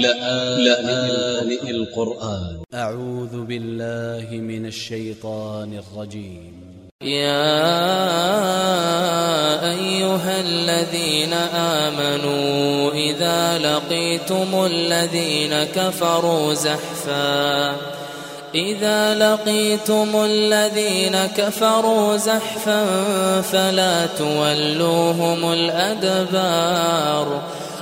لآن القرآن. أ ع و ذ ب ا ل ل ه من ا ل ش ي ط ا ن ا ل ج ي م يا أيها الذين آمنوا إذا لقيتم الذين كفروا زحفا إذا لقيتم الذين كفروا زحفا فلا تولوهم الأدبار.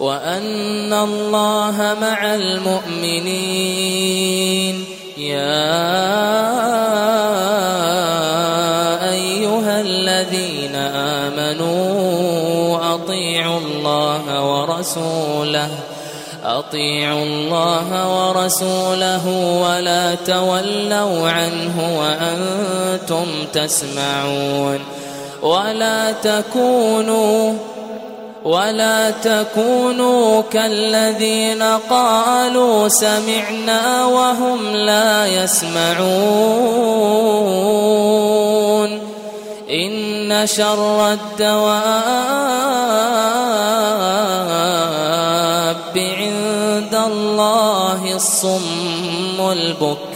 وأن الله مع المؤمنين. يا أيها الذين آمنوا أطيعوا الله ورسوله أطيعوا الله ورسوله ولا تولوا عنه وأنتم تسمعون ولا تكونوا ولا تكونوا كالذين قالوا سمعنا وهم لا يسمعون. إن شر الدواب عند الله الصم البكم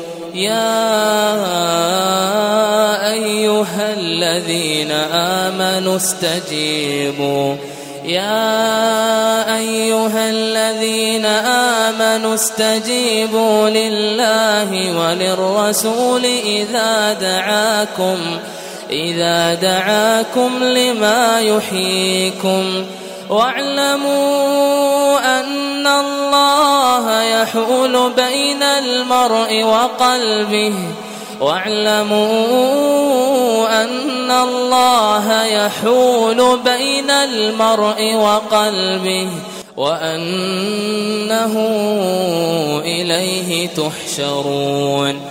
يا أيها الذين آمنوا استجيبوا. يا أيها الذين آمنوا استجيبوا لله وللرسول إذا دعاكم إذا دعاكم لما يحييكم. واعلموا أن الله يحول بين المرء وقلبه. واعلموا أن الله يحول بين المرء وقلبه وأنه إليه تحشرون.